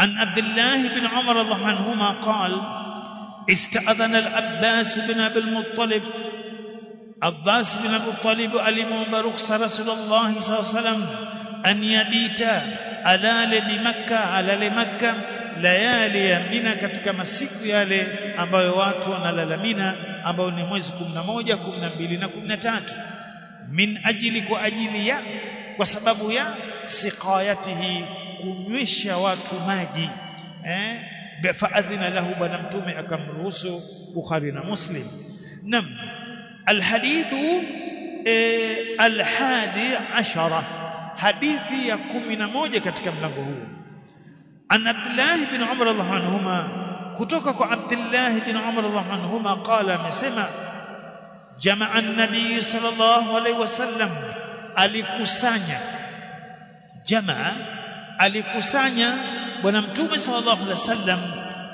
عن عبد الله بن عمر رضي الله عنهما قال استأذن العباس بن أبي المطلب عباس بن أبي المطلب ألم رخص رسول الله صلى الله عليه وسلم أن يبيت alale bimakka alale makka layali ya mina katika masiku yale ambayo watu wanalala mina ambayo ni mwezi 11 12 na 13 min ajili kwa ajili ya kwa sababu ya siqayatihi kunywesha watu maji eh? Faadhina lahu bwana mtume akamruhusu bukhari na muslim. Nam alhadithu eh, alhadi ashara hadithi ya kumi na moja katika mlango huu an Abdullah ibn Umar radhiallahu anhuma kutoka kwa Abdullah ibn Umar radhiallahu anhuma qala amesema jamaa an-nabii sallallahu alaihi wasallam alikusanya jamaa alikusanya bwana mtume sallallahu alaihi wasallam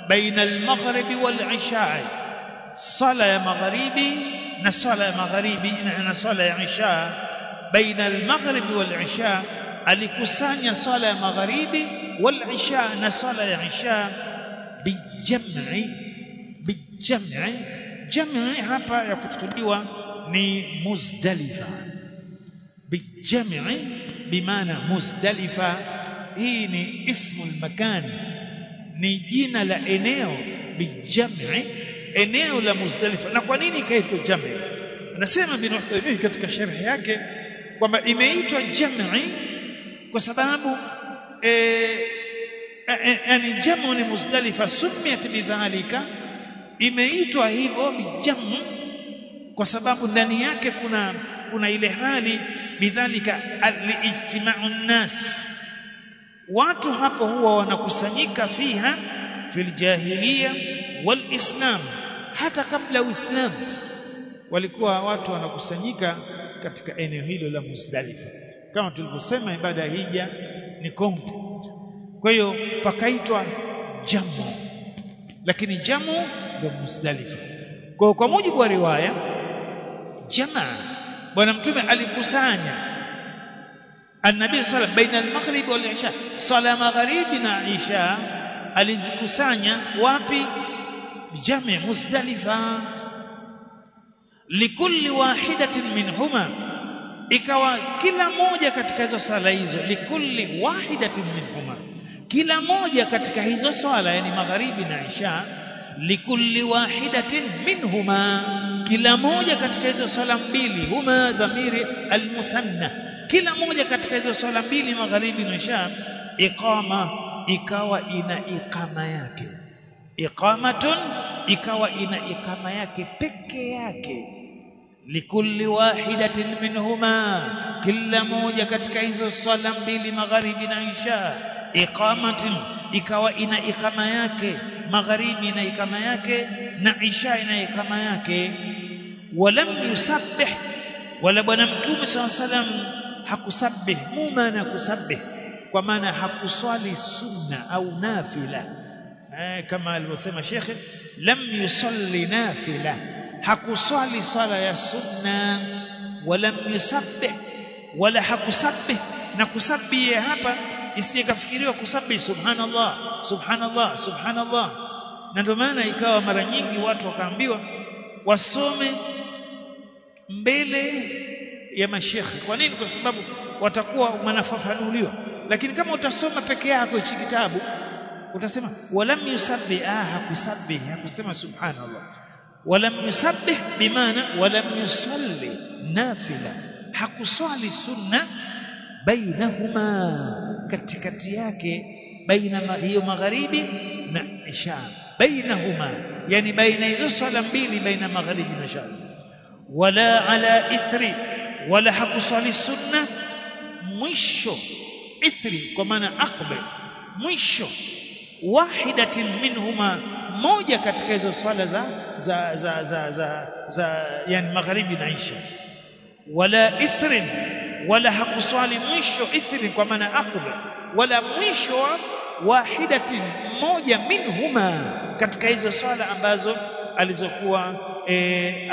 baina al-maghribi wal-isha sala ya magharibi na sala ya magharibi na sala ya isha baina al-maghribi wal-isha alikusanya sala ya magharibi wal-isha na sala ya isha bijam'i bijam'i jam'i hapa ya kuchukuliwa ni muzdalifa bijam'i bimaana muzdalifa hii ni ismu al-makan ni jina la eneo bijam'i eneo la muzdalifa. Na kwa nini ikaitwa jam'i? Anasema bin Uthaymeen katika sharhi yake kwamba imeitwa jam'i kwa sababu eh yani jamu ni muzdalifa sumiyat bidhalika imeitwa hivyo bijamu kwa sababu ndani yake kuna kuna ile hali bidhalika alijtima'u nnas watu hapo huwa wanakusanyika fiha fil jahiliya wal islam. Hata kabla uislamu walikuwa watu wanakusanyika katika eneo hilo la Muzdalifa. Kama tulivyosema ibada ya hija ni kongo. Kwa hiyo pakaitwa jamu lakini jamu ndio Muzdalifa. Kwa kwa mujibu wa riwaya jamaa bwana mtume alikusanya annabi sallallahu baina al-maghrib wal isha sala maghrib na isha alizikusanya wapi? Jami Muzdalifa. Likulli wahidatin minhuma ikawa kila moja katika hizo sala hizo likulli wahidatin minhuma kila moja katika hizo swala yani magharibi na isha likulli wahidatin minhuma kila moja katika hizo swala mbili huma dhamiri almuthanna kila moja katika hizo swala mbili magharibi na isha iqama ikawa ina iqama yake. Iqamatun ikawa ina iqama yake peke yake. Likulli wahidatin minhuma kila moja katika hizo swala mbili magharibi na isha iqamatin ikawa ina ikama yake magharibi na iqama yake na isha ina iqama yake. Walam yusabbih wala bwana mtume sallallahu alayhi salam hakusabbih mu maana kusabih. Kwa maana hakuswali sunna au nafila. Eh, kama alivyosema shekhe lam yusalli nafila. Hakuswali swala ya sunna walam yusabbih wala hakusabbih na kusabbih hapa isiyekafikiriwa kusabbih subhanallah subhanallah subhanallah. Na ndio maana ikawa mara nyingi watu wakaambiwa wasome mbele ya mashekhi kwa nini? Kwa sababu watakuwa wanafafanuliwa. Lakini kama utasoma peke yako hichi kitabu utasema walam yusabbih ah hakusabbi hakusema subhanallah. Walam yusabbih bimaana walam yusalli nafila. Hakuswali sunna bainahuma katikati yake baina hiyo magharibi na isha. Bainahuma yani baina hizo swala mbili baina magharibi na isha. Wala ala ithri wala hakuswali sunna mwisho ithri kwa maana aqbe mwisho wahidatin minhuma moja katika hizo swala za za za za za, za yani magharibi na isha. Wala ithrin wala hakuswali mwisho ithri kwa maana aqbe wala mwisho wahidatin moja minhuma katika hizo swala ambazo alizokuwa e,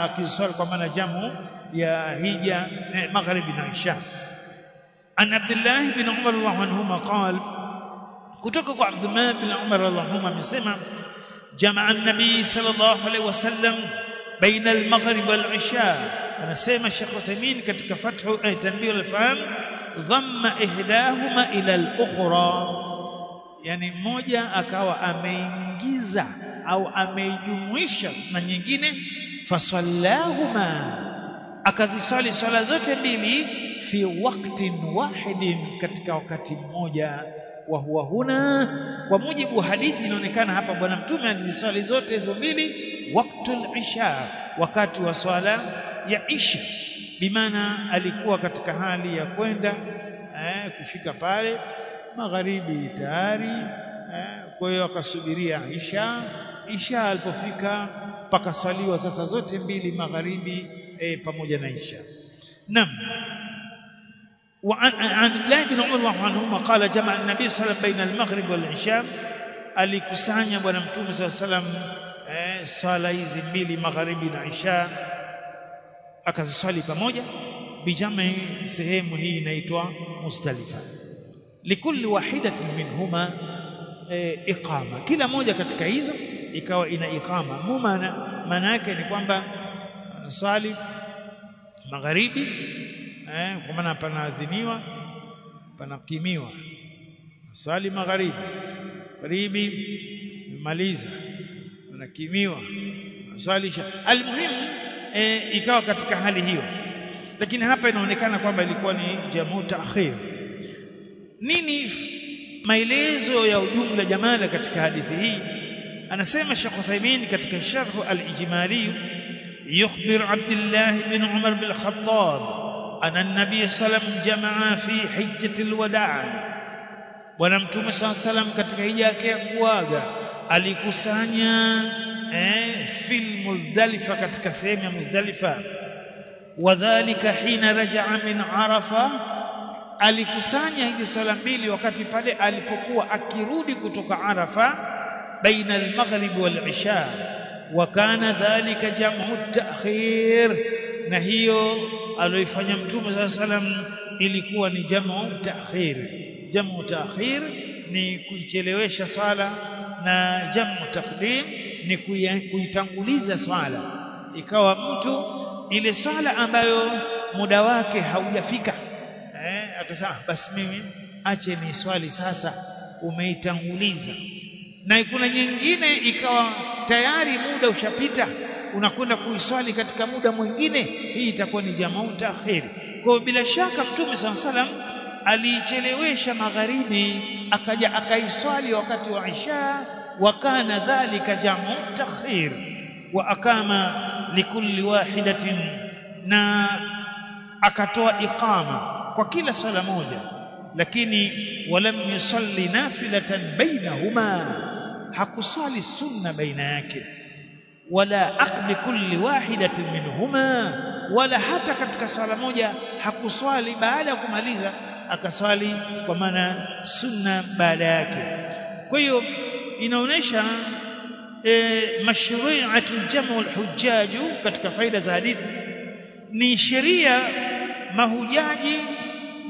akiziswali kwa maana jamu يا هي مغرب العشاء عن عبد الله بن عمر الله عنهما قال كتك عبد الله بن عمر الله عنهما من سمع جمع النبي صلى الله عليه وسلم بين المغرب والعشاء. أنا سيما الشيخ وثمين كتك فتح تنبيه الفهم ضم إهداهما إلى الأخرى. يعني موجة أكاو أميجيزة أو أميجموشة من يجيني فصلاهما. Akazisali swala zote mbili fi waqtin wahidin katika wakati mmoja. Wa huwa huna kwa mujibu wa hadithi inaonekana hapa bwana mtume aliziswali zote hizo mbili waqtul isha wakati wa swala ya isha. Bimaana alikuwa katika hali ya kwenda eh, kufika pale magharibi tayari eh, kwa hiyo akasubiria isha. Isha alipofika pakaswaliwa sasa zote mbili magharibi eh, pamoja na isha naam وعن عن الله بن عمر الله عنهما قال جمع النبي صلى الله عليه وسلم بين المغرب والعشاء alikusanya bwana mtume صلى الله عليه وسلم eh, swala hizi mbili magharibi na isha akaziswali pamoja bijami sehemu hii inaitwa Muzdalifa likulli wahidatin minhuma e, iqama kila moja katika hizo ikawa ina iqama. Mumana maana yake ni kwamba anaswali magharibi eh, kwa maana panaadhiniwa panakimiwa. Sali magharibi. Magharibi maliza anakimiwa sali almuhimu e, ikawa katika hali hiyo. Lakini hapa inaonekana kwamba ilikuwa ni jamu ta'khir. Nini maelezo ya ujumla jamala katika hadithi hii anasema Sheikh Uthaymeen katika sharh al-ijmali يخبر عبد الله بن عمر بن الخطاب أن النبي صلى الله عليه وسلم جمع في حجة الوداع ونمتم صلى الله عليه وسلم katika hija yake ya kuaga alikusanya eh, fil Muzdalifa katika sehemu ya Muzdalifa wadhālika hina raja'a min Arafa alikusanya hizi swala mbili wakati pale alipokuwa akirudi kutoka Arafa baina al-maghrib wal-isha wa kana dhalika jam'u at-ta'khir na hiyo aliyoifanya mtume صلى الله عليه وسلم ilikuwa ni jam'u ta'khir jam'u ta'khir ni kuichelewesha swala na jam'u taqdim ni kuitanguliza swala ikawa mtu ile swala ambayo muda wake haujafika eh akasema basi mimi ache ni swali sasa umeitanguliza na kuna nyingine ikawa tayari muda ushapita unakwenda kuiswali katika muda mwingine hii itakuwa ni jamaa taakhiri kwa bila shaka mtume saa salam aliichelewesha magharibi akaja akaiswali wakati wa isha wa kana dhalika jamu takhir wa akama likulli wahidatin na akatoa iqama kwa kila sala moja. Lakini walam yusalli nafilatan bainahuma hakusali sunna baina yake wala aqbi kulli wahidatin minhuma wala hata katika swala moja hakuswali baada ya kumaliza akaswali kwa maana sunna baada yake. Kwa hiyo inaonesha e, mashru'atu jamu al-hujjaj katika faida za hadithi ni sheria mahujaji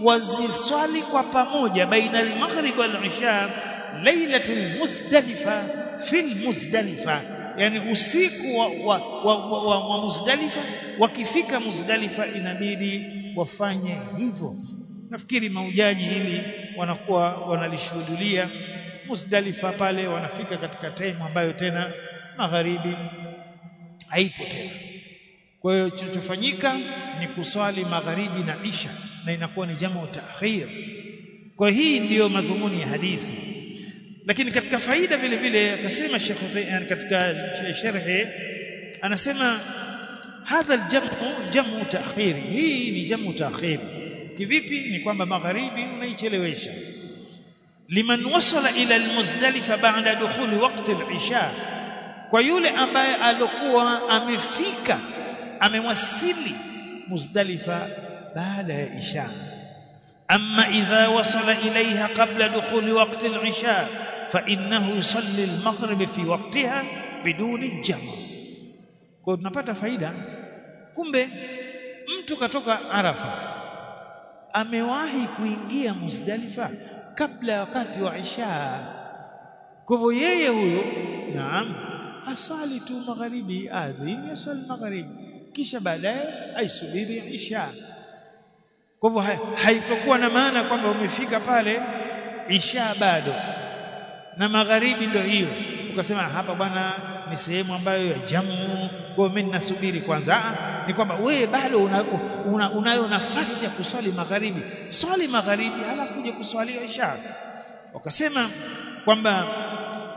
waziswali kwa pamoja baina al-maghrib wal-isha lailatul muzdalifa fil muzdalifa yani usiku wa, wa, wa, wa, wa, wa muzdalifa wakifika muzdalifa inabidi wafanye hivyo nafikiri maujaji hili wanakuwa wanalishuhudia Muzdalifa pale wanafika katika time ambayo tena magharibi haipo tena. Kwa hiyo kilichofanyika ni kuswali magharibi na isha na inakuwa ni jamu taakhir. Kwa hii ndiyo madhumuni ya hadithi. Lakini katika faida vile vile akasema Sheikh katika sharhi anasema hadha aljamu jamu taakhir. Hii ni jamu taakhir. Kivipi? Ni kwamba magharibi unaichelewesha liman wasala ila almuzdalifa ba'da dukhuli waqti al-isha kwa yule ambaye alikuwa amefika amewasili muzdalifa baada ya isha amma idha wasala ilayha qabla dukhuli waqti al-isha innahu yusalli al-maghrib fi waqtiha biduni jama kwa tunapata faida. Kumbe mtu katoka arafa amewahi kuingia muzdalifa kabla ya wakati wa isha. Kwa hivyo yeye huyo naam asali tu magharibi adhini asali magharibi kisha baadaye aisubiri isha. Kwa hivyo haitakuwa na maana kwamba umefika pale isha bado na magharibi ndio hiyo. Ukasema hapa bwana ni sehemu ambayo ya jamu. Kwa mimi ninasubiri kwanza. Ni kwamba wewe bado unayo una, una nafasi ya kuswali magharibi. Swali magharibi halafu uje kuswali isha. Wakasema kwamba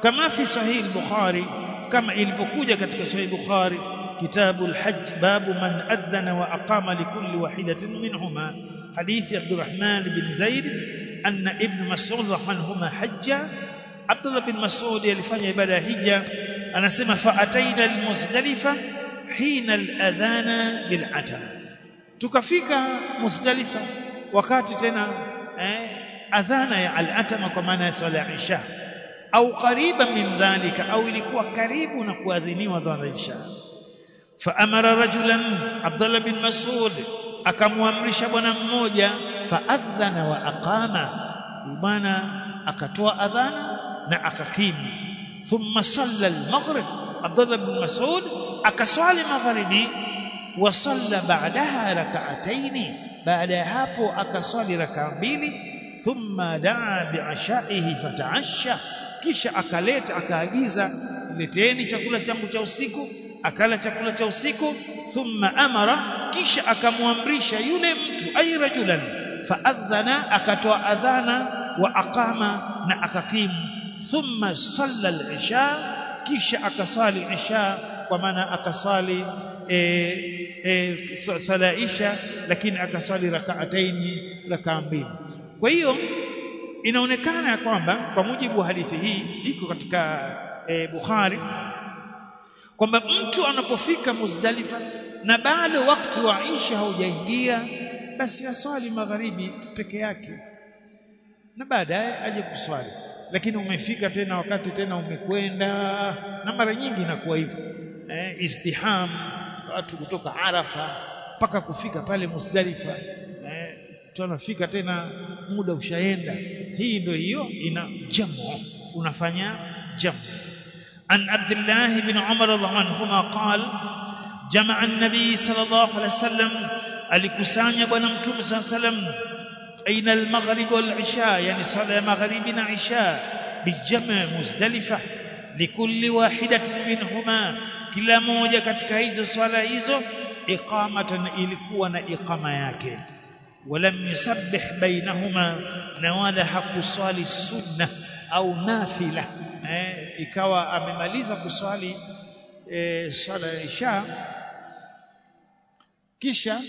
kama fi sahih bukhari kama ilivyokuja katika sahih bukhari kitabu al-hajj babu man adhana wa aqama likulli wahidatin minhuma. Hadithi abdurrahman bin zaid anna ibn mas'ud rahmanhuma hajja abdullah bin mas'ud alifanya ibada ya hija. Anasema faataina al-muzdalifa hina al-adhana bil-atama tukafika muzdalifa wakati tena eh, adhana ya al-atama kwa maana ya swala ya isha. Au qariban min dhalika au ilikuwa karibu na kuadhiniwa dhana isha. Faamara rajulan Abdullah bin Mas'ud akamwamrisha bwana mmoja faadhana wa aqama. Bwana akatoa adhana na akakimu thumma salla al-maghrib. Abdullah bin Mas'ud akaswali magharibi. Wa salla ba'daha rak'atayn baada ya hapo akaswali raka mbili. Thumma daa bi'ashaihi fata'asha kisha akaleta akaagiza leteni chakula changu cha usiku. Akala chakula cha usiku. Thumma amara. Kisha akamwamrisha yule mtu ay rajulan. Faadhana akatoa adhana wa aqama na akakimu thumma salla al-isha kisha akasali isha kwa maana akasali e, e, sala isha lakini akasali rak'ataini rakaa mbili. Kwa hiyo inaonekana ya kwamba kwa mujibu wa hadithi hii iko katika e, Bukhari kwamba mtu anapofika Muzdalifa na bado wakati wa Isha haujaingia basi aswali magharibi peke yake na baadaye aje kuswali lakini umefika tena wakati tena umekwenda. Na mara nyingi inakuwa hivyo. Eh, istiham watu kutoka Arafa mpaka kufika pale Muzdalifa. Eh, tunafika tena muda ushaenda. Hii ndio hiyo ina jamu. Unafanya jamu. An Abdullah ibn Umar radhiallahu anhuma qala jamaa an-nabi sallallahu alaihi wasallam alikusanya bwana mtume sallallahu alaihi wasallam aina al-maghrib wal-isha yani sala ya magharibi na isha bijama muzdalifa likulli wahidatin minhuma kila moja katika hizo swala hizo iqamatan ilikuwa na iqama yake ولم يسبح بينهما na wala hakuswali sunna au nafila eh, ikawa amemaliza kuswali eh, swala ya isha kisha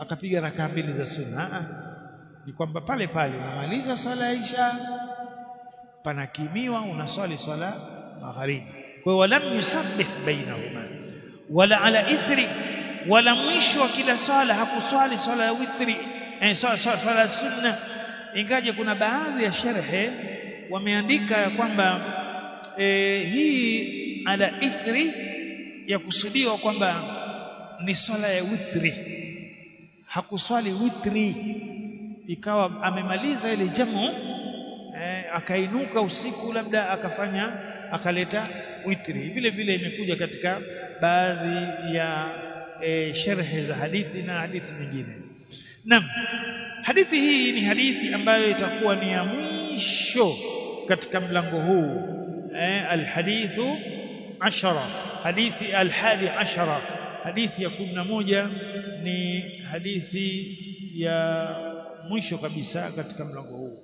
akapiga rakaa mbili za sunna ni kwamba pale pale unamaliza swala isha panakimiwa unaswali swala magharibi. Kwa hiyo walam yusabbih bainahuma wala ala ithri wala mwisho wa kila swala hakuswali swala ya witri eh, swala, swala, swala ya sunna. Ingaje kuna baadhi ya sharhe wameandika ya kwamba eh, hii ala ithri ya kusudiwa kwamba ni swala ya witri. Hakuswali witri ikawa amemaliza ile jamu eh, akainuka usiku labda akafanya akaleta witri. Vile vile imekuja katika baadhi ya e, sherhe za hadithi na hadithi nyingine. Naam hadithi hii ni hadithi ambayo itakuwa ni ya mwisho katika mlango huu eh, alhadithu ashara. Hadithi alhadi ashara. Hadithi ya kumi na moja ni hadithi ya mwisho kabisa katika mlango huu